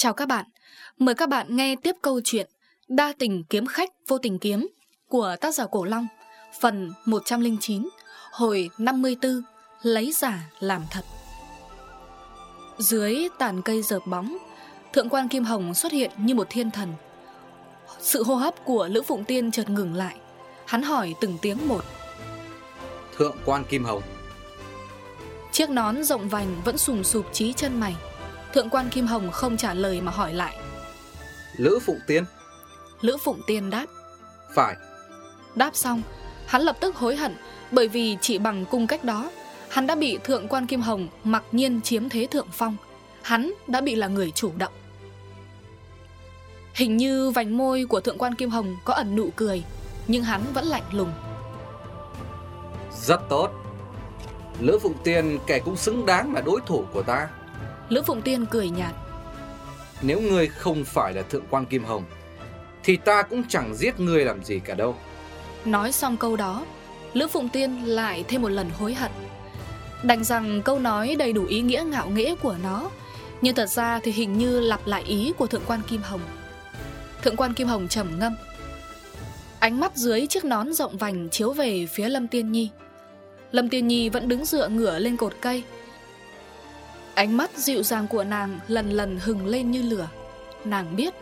Chào các bạn, mời các bạn nghe tiếp câu chuyện Đa tình kiếm khách vô tình kiếm của tác giả Cổ Long, phần 109, hồi 54, lấy giả làm thật. Dưới tàn cây dợp bóng, thượng quan Kim Hồng xuất hiện như một thiên thần. Sự hô hấp của Lữ Phụng Tiên chợt ngừng lại, hắn hỏi từng tiếng một. Thượng quan Kim Hồng Chiếc nón rộng vành vẫn sùng sụp trí chân mày Thượng quan Kim Hồng không trả lời mà hỏi lại. Lữ Phụng Tiên. Lữ Phụng Tiên đáp. Phải. Đáp xong Hắn lập tức hối hận Bởi vì chỉ bằng cung cách đó Hắn đã bị Thượng quan Kim Hồng mặc nhiên chiếm thế thượng phong. Hắn đã bị là người chủ động. Hình như vành môi của Thượng quan Kim Hồng có ẩn nụ cười Nhưng hắn vẫn lạnh lùng. Rất tốt. Lữ Phụng Tiên kẻ cũng xứng đáng là đối thủ của ta Lữ Phụng Tiên cười nhạt. Nếu ngươi không phải là Thượng quan Kim Hồng Thì ta cũng chẳng giết ngươi làm gì cả đâu. Nói xong câu đó Lữ Phụng Tiên lại thêm một lần hối hận. Đành rằng câu nói đầy đủ ý nghĩa ngạo nghễ của nó Nhưng thật ra thì hình như lặp lại ý của Thượng quan Kim Hồng. Thượng quan Kim Hồng trầm ngâm. Ánh mắt dưới chiếc nón rộng vành chiếu về phía Lâm Tiên Nhi. Lâm Tiên Nhi vẫn đứng dựa ngửa lên cột cây Ánh mắt dịu dàng của nàng lần lần hừng lên như lửa. Nàng biết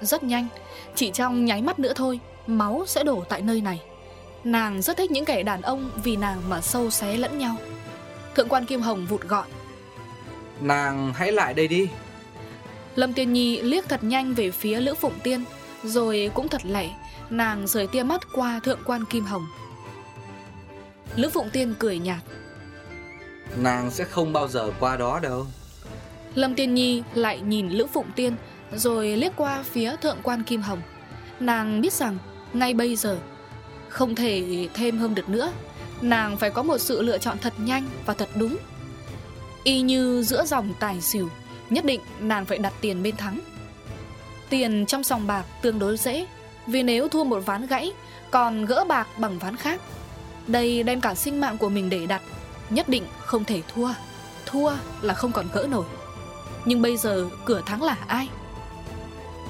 Rất nhanh Chỉ trong nháy mắt nữa thôi Máu sẽ đổ tại nơi này. Nàng rất thích những kẻ đàn ông Vì nàng mà sâu xé lẫn nhau. Thượng quan Kim Hồng vụt gọn Nàng hãy lại đây đi. Lâm Tiên Nhi liếc thật nhanh về phía Lữ Phụng Tiên Rồi cũng thật lẻ Nàng rời tia mắt qua Thượng quan Kim Hồng. Lữ Phụng Tiên cười nhạt Nàng sẽ không bao giờ qua đó đâu. Lâm Tiên Nhi lại nhìn Lữ Phụng Tiên, Rồi liếc qua phía Thượng quan Kim Hồng. Nàng biết rằng, Ngay bây giờ, Không thể thêm hơn được nữa. Nàng phải có một sự lựa chọn thật nhanh và thật đúng. Y như giữa dòng tài xỉu, Nhất định nàng phải đặt tiền bên thắng. Tiền trong sòng bạc tương đối dễ, Vì nếu thua một ván gãy, Còn gỡ bạc bằng ván khác. Đây đem cả sinh mạng của mình để đặt. Nhất định không thể thua. Thua là không còn gỡ nổi. Nhưng bây giờ cửa thắng là ai?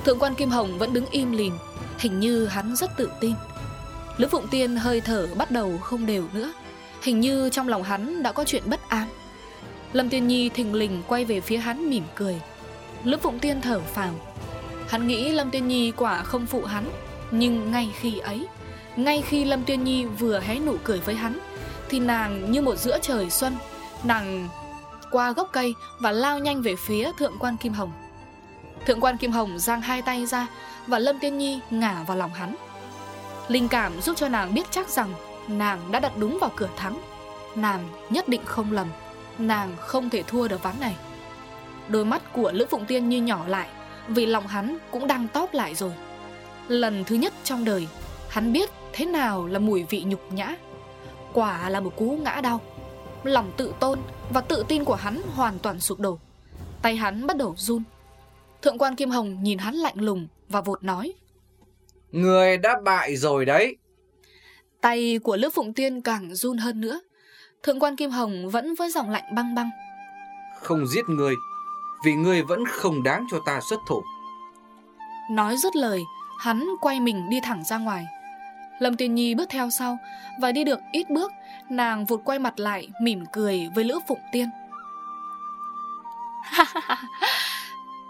Thượng quan Kim Hồng vẫn đứng im lìm, Hình như hắn rất tự tin. Lữ Phụng Tiên hơi thở bắt đầu không đều nữa, Hình như trong lòng hắn đã có chuyện bất an. Lâm Tiên Nhi thình lình quay về phía hắn mỉm cười. Lữ Phụng Tiên thở phào. Hắn nghĩ Lâm Tiên Nhi quả không phụ hắn, Nhưng ngay khi ấy, Ngay khi Lâm Tiên Nhi vừa hé nụ cười với hắn thì nàng như một giữa trời xuân. Nàng qua gốc cây Và lao nhanh về phía Thượng quan Kim Hồng. Thượng quan Kim Hồng giang hai tay ra Và Lâm Tiên Nhi ngả vào lòng hắn. Linh cảm giúp cho nàng biết chắc rằng Nàng đã đặt đúng vào cửa thắng. Nàng nhất định không lầm, Nàng không thể thua được ván này. Đôi mắt của Lữ Phụng Tiên như nhỏ lại, Vì lòng hắn cũng đang tóp lại rồi. Lần thứ nhất trong đời, Hắn biết thế nào là mùi vị nhục nhã. Quả là một cú ngã đau. Lòng tự tôn và tự tin của hắn hoàn toàn sụp đổ. Tay hắn bắt đầu run. Thượng quan Kim Hồng nhìn hắn lạnh lùng Và vụt nói. Người đã bại rồi đấy. Tay của Lữ Phụng Tiên càng run hơn nữa. Thượng quan Kim Hồng vẫn với giọng lạnh băng băng. Không giết người Vì ngươi vẫn không đáng cho ta xuất thủ. Nói dứt lời Hắn quay mình đi thẳng ra ngoài Lâm Tiên Nhi bước theo sau Và đi được ít bước Nàng vụt quay mặt lại mỉm cười với Lữ Phụng Tiên.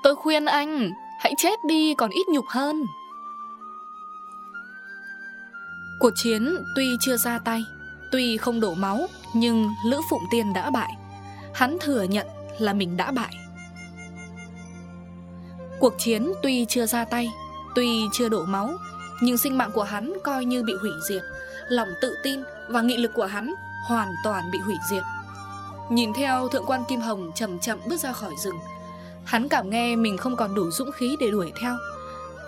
Tôi khuyên anh Hãy chết đi còn ít nhục hơn. Cuộc chiến tuy chưa ra tay Tuy không đổ máu Nhưng Lữ Phụng Tiên đã bại. Hắn thừa nhận là mình đã bại. Cuộc chiến tuy chưa ra tay Tuy chưa đổ máu nhưng sinh mạng của hắn coi như bị hủy diệt. Lòng tự tin và nghị lực của hắn Hoàn toàn bị hủy diệt. Nhìn theo thượng quan Kim Hồng chậm chậm bước ra khỏi rừng, Hắn cảm nghe mình không còn đủ dũng khí để đuổi theo.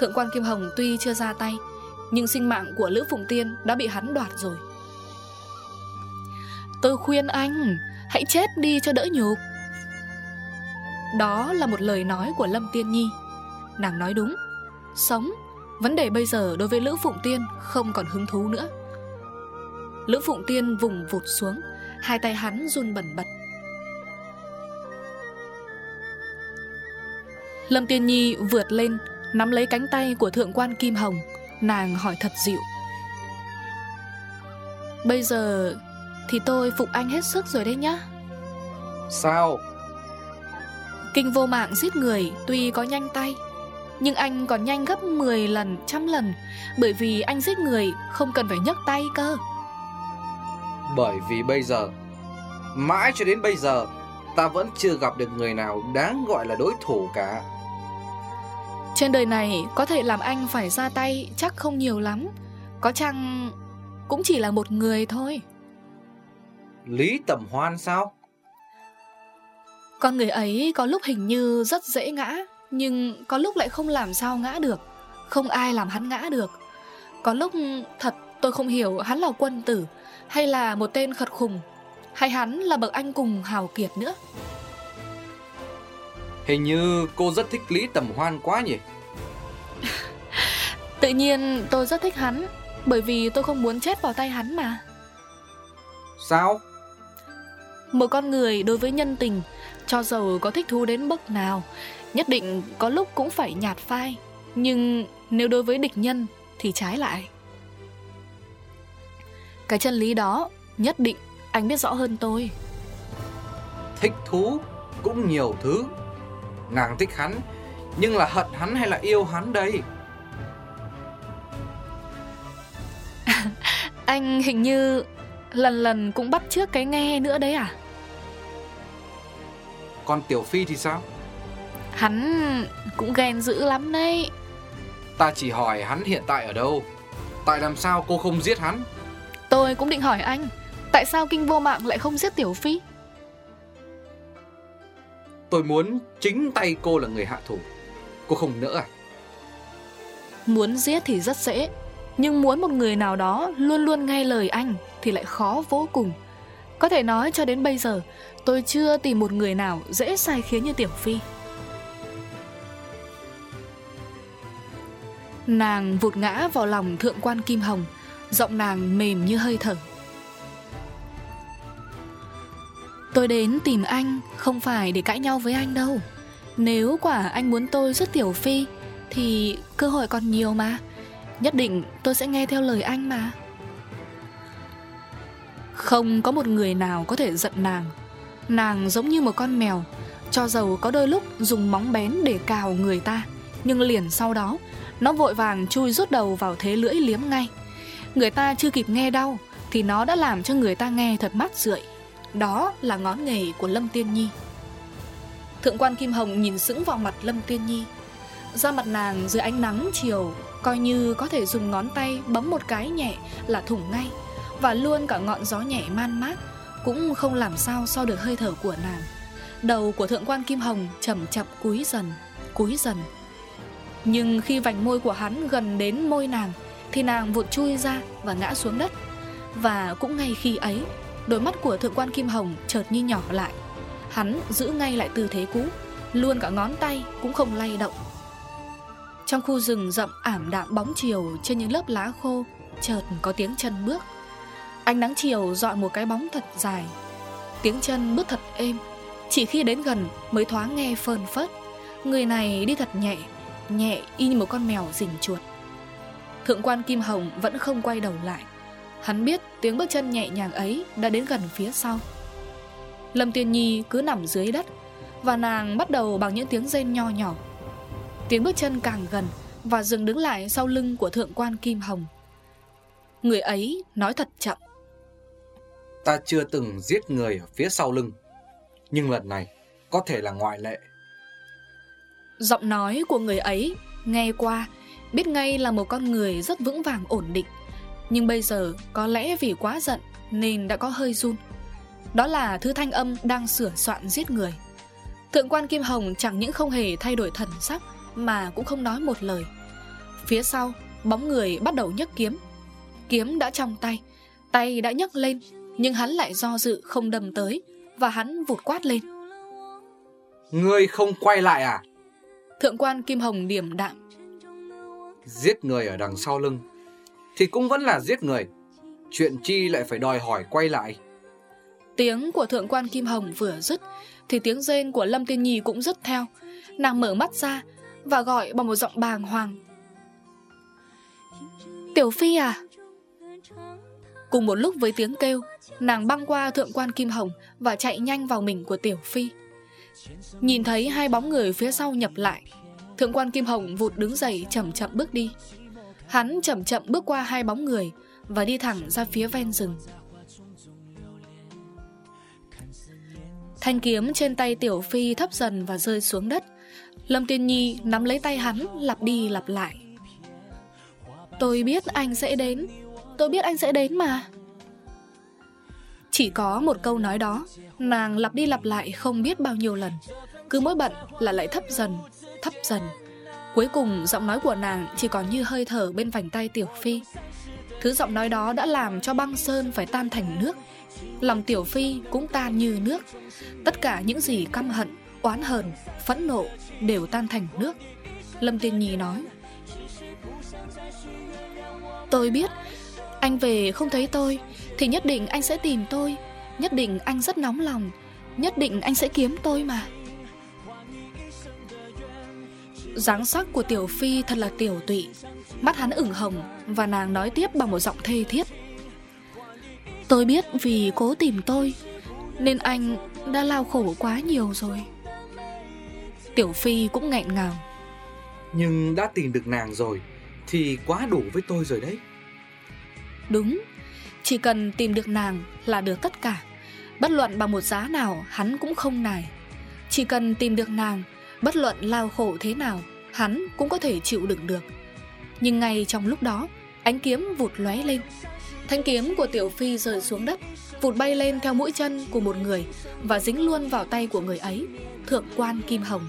Thượng quan Kim Hồng tuy chưa ra tay, Nhưng sinh mạng của Lữ Phụng Tiên đã bị hắn đoạt rồi. Tôi khuyên anh, Hãy chết đi cho đỡ nhục. Đó là một lời nói của Lâm Tiên Nhi. Nàng nói đúng, Sống Vấn đề bây giờ đối với Lữ Phụng Tiên Không còn hứng thú nữa. Lữ Phụng Tiên vùng vụt xuống Hai tay hắn run bẩn bật. Lâm Tiên Nhi vượt lên Nắm lấy cánh tay của thượng quan Kim Hồng Nàng hỏi thật dịu. Bây giờ Thì tôi phục anh hết sức rồi đấy nhá. Sao? Kinh vô mạng giết người Tuy có nhanh tay Nhưng anh còn nhanh gấp 10 lần, trăm lần. Bởi vì anh giết người Không cần phải nhấc tay cơ. Bởi vì bây giờ Mãi cho đến bây giờ Ta vẫn chưa gặp được người nào đáng gọi là đối thủ cả. Trên đời này có thể làm anh phải ra tay chắc không nhiều lắm. Có chăng cũng chỉ là một người thôi. Lý Tầm Hoan sao? Con người ấy có lúc hình như rất dễ ngã Nhưng có lúc lại không làm sao ngã được. Không ai làm hắn ngã được. Có lúc thật tôi không hiểu hắn là quân tử Hay là một tên khật khùng Hay hắn là bậc anh cùng hào kiệt nữa. Hình như cô rất thích Lý Tầm Hoan quá nhỉ? Tự nhiên tôi rất thích hắn Bởi vì tôi không muốn chết vào tay hắn mà. Sao? Một con người đối với nhân tình Cho dầu có thích thú đến mức nào Nhất định có lúc cũng phải nhạt phai Nhưng nếu đối với địch nhân Thì trái lại. Cái chân lý đó Nhất định anh biết rõ hơn tôi. Thích thú cũng nhiều thứ. Nàng thích hắn Nhưng là hận hắn hay là yêu hắn đây? Anh hình như lần lần cũng bắt trước cái nghe nữa đấy à? Còn Tiểu Phi thì sao Hắn cũng ghen dữ lắm đấy. Ta chỉ hỏi hắn hiện tại ở đâu? Tại làm sao cô không giết hắn? Tôi cũng định hỏi anh Tại sao kinh vô mạng lại không giết Tiểu Phi? Tôi muốn chính tay cô là người hạ thủ. Cô không nỡ à? Muốn giết thì rất dễ Nhưng muốn một người nào đó luôn luôn nghe lời anh Thì lại khó vô cùng. Có thể nói cho đến bây giờ Tôi chưa tìm một người nào dễ sai khiến như Tiểu Phi Nàng vụt ngã vào lòng thượng quan Kim Hồng, Giọng nàng mềm như hơi thở. Tôi đến tìm anh, không phải để cãi nhau với anh đâu. Nếu quả anh muốn tôi rất Tiểu Phi, Thì cơ hội còn nhiều mà. Nhất định tôi sẽ nghe theo lời anh mà. Không có một người nào có thể giận nàng. Nàng giống như một con mèo, Cho dầu có đôi lúc dùng móng bén để cào người ta, Nhưng liền sau đó nó vội vàng chui rút đầu vào thế lưỡi liếm ngay. Người ta chưa kịp nghe đau Thì nó đã làm cho người ta nghe thật mát rượi. Đó là ngón nghề của Lâm Tiên Nhi. Thượng quan Kim Hồng nhìn sững vào mặt Lâm Tiên Nhi. Da mặt nàng dưới ánh nắng chiều Coi như có thể dùng ngón tay bấm một cái nhẹ là thủng ngay Và luôn cả ngọn gió nhẹ man mát Cũng không làm sao so được hơi thở của nàng. Đầu của thượng quan Kim Hồng chậm chậm cúi dần, cúi dần. Nhưng khi vành môi của hắn gần đến môi nàng, Thì nàng vụt chui ra và ngã xuống đất. Và cũng ngay khi ấy, Đôi mắt của thượng quan Kim Hồng chợt như nhỏ lại. Hắn giữ ngay lại tư thế cũ, Luôn cả ngón tay cũng không lay động. Trong khu rừng rậm ảm đạm bóng chiều Trên những lớp lá khô, Chợt có tiếng chân bước. Ánh nắng chiều dọi một cái bóng thật dài. Tiếng chân bước thật êm, Chỉ khi đến gần mới thoáng nghe phơn phớt. Người này đi thật nhẹ Nhẹ y như một con mèo rình chuột. Thượng quan Kim Hồng vẫn không quay đầu lại. Hắn biết tiếng bước chân nhẹ nhàng ấy đã đến gần phía sau. Lâm Tiên Nhi cứ nằm dưới đất Và nàng bắt đầu bằng những tiếng rên nho nhỏ. Tiếng bước chân càng gần Và dừng đứng lại sau lưng của thượng quan Kim Hồng. Người ấy nói thật chậm. Ta chưa từng giết người ở phía sau lưng, Nhưng lần này có thể là ngoại lệ. Giọng nói của người ấy, nghe qua, Biết ngay là một con người rất vững vàng ổn định. Nhưng bây giờ có lẽ vì quá giận Nên đã có hơi run. Đó là thứ thanh âm đang sửa soạn giết người. Thượng quan Kim Hồng chẳng những không hề thay đổi thần sắc Mà cũng không nói một lời. Phía sau, Bóng người bắt đầu nhấc kiếm. Kiếm đã trong tay Tay đã nhấc lên, Nhưng hắn lại do dự không đâm tới Và hắn vụt quát lên. Ngươi không quay lại à? Thượng quan Kim Hồng điểm đạm. Giết người ở đằng sau lưng Thì cũng vẫn là giết người. Chuyện chi lại phải đòi hỏi quay lại. Tiếng của thượng quan Kim Hồng vừa dứt Thì tiếng rên của Lâm Tiên Nhi cũng dứt theo. Nàng mở mắt ra Và gọi bằng một giọng bàng hoàng. Tiểu Phi à! Cùng một lúc với tiếng kêu Nàng băng qua thượng quan Kim Hồng Và chạy nhanh vào mình của Tiểu Phi Nhìn thấy hai bóng người phía sau nhập lại, Thượng quan Kim Hồng vụt đứng dậy chậm chậm bước đi. Hắn chậm chậm bước qua hai bóng người Và đi thẳng ra phía ven rừng. Thanh kiếm trên tay Tiểu Phi thấp dần và rơi xuống đất. Lâm Tiên Nhi nắm lấy tay hắn, lặp đi lặp lại. Tôi biết anh sẽ đến, Tôi biết anh sẽ đến mà. Chỉ có một câu nói đó Nàng lặp đi lặp lại không biết bao nhiêu lần. Cứ mỗi bận là lại thấp dần Thấp dần. Cuối cùng giọng nói của nàng chỉ còn như hơi thở bên vành tay Tiểu Phi. Thứ giọng nói đó đã làm cho băng sơn phải tan thành nước. Lòng Tiểu Phi cũng tan như nước. Tất cả những gì căm hận, oán hờn, phẫn nộ đều tan thành nước. Lâm Tiên Nhi nói Tôi biết Anh về không thấy tôi. Thì nhất định anh sẽ tìm tôi. Nhất định anh rất nóng lòng. Nhất định anh sẽ kiếm tôi mà. Dáng sắc của Tiểu Phi thật là tiểu tụy. Mắt hắn ửng hồng Và nàng nói tiếp bằng một giọng thê thiết. Tôi biết vì cố tìm tôi Nên anh đã lao khổ quá nhiều rồi. Tiểu Phi cũng nghẹn ngào. Nhưng đã tìm được nàng rồi Thì quá đủ với tôi rồi đấy. Đúng chỉ cần tìm được nàng là được tất cả. Bất luận bằng một giá nào, hắn cũng không nài. Chỉ cần tìm được nàng, Bất luận lao khổ thế nào, Hắn cũng có thể chịu đựng được. Nhưng ngay trong lúc đó, Ánh kiếm vụt lóe lên. Thanh kiếm của Tiểu Phi rơi xuống đất, Vụt bay lên theo mũi chân của một người Và dính luôn vào tay của người ấy, Thượng quan Kim Hồng.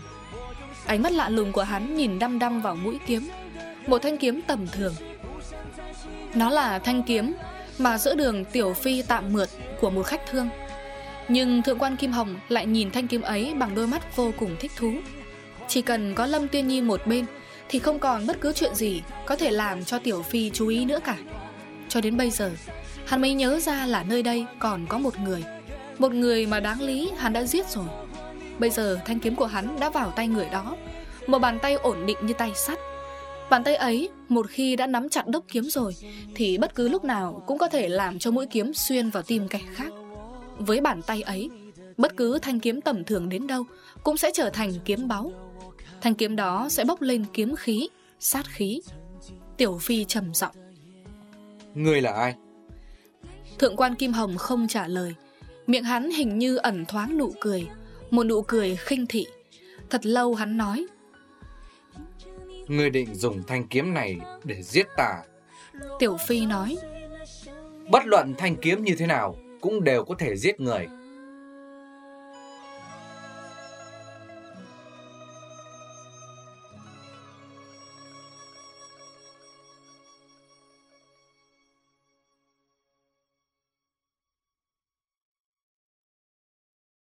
Ánh mắt lạ lùng của hắn nhìn đăm đăm vào mũi kiếm, Một thanh kiếm tầm thường. Nó là thanh kiếm mà giữa đường Tiểu Phi tạm mượt Của một khách thương. Nhưng Thượng quan Kim Hồng lại nhìn thanh kiếm ấy Bằng đôi mắt vô cùng thích thú. Chỉ cần có Lâm Tiên Nhi một bên, Thì không còn bất cứ chuyện gì Có thể làm cho Tiểu Phi chú ý nữa cả. Cho đến bây giờ, Hắn mới nhớ ra là nơi đây còn có một người. Một người mà đáng lý hắn đã giết rồi. Bây giờ thanh kiếm của hắn đã vào tay người đó. Một bàn tay ổn định như tay sắt. Bàn tay ấy một khi đã nắm chặt đốc kiếm rồi Thì bất cứ lúc nào cũng có thể làm cho mũi kiếm xuyên vào tim kẻ khác. Với bàn tay ấy Bất cứ thanh kiếm tầm thường đến đâu Cũng sẽ trở thành kiếm báu. Thanh kiếm đó sẽ bốc lên kiếm khí Sát khí. Tiểu Phi trầm giọng. Người là ai? Thượng quan Kim Hồng không trả lời. Miệng hắn hình như ẩn thoáng nụ cười Một nụ cười khinh thị. Thật lâu hắn nói Người định dùng thanh kiếm này để giết ta. Tiểu Phi nói Bất luận thanh kiếm như thế nào Cũng đều có thể giết người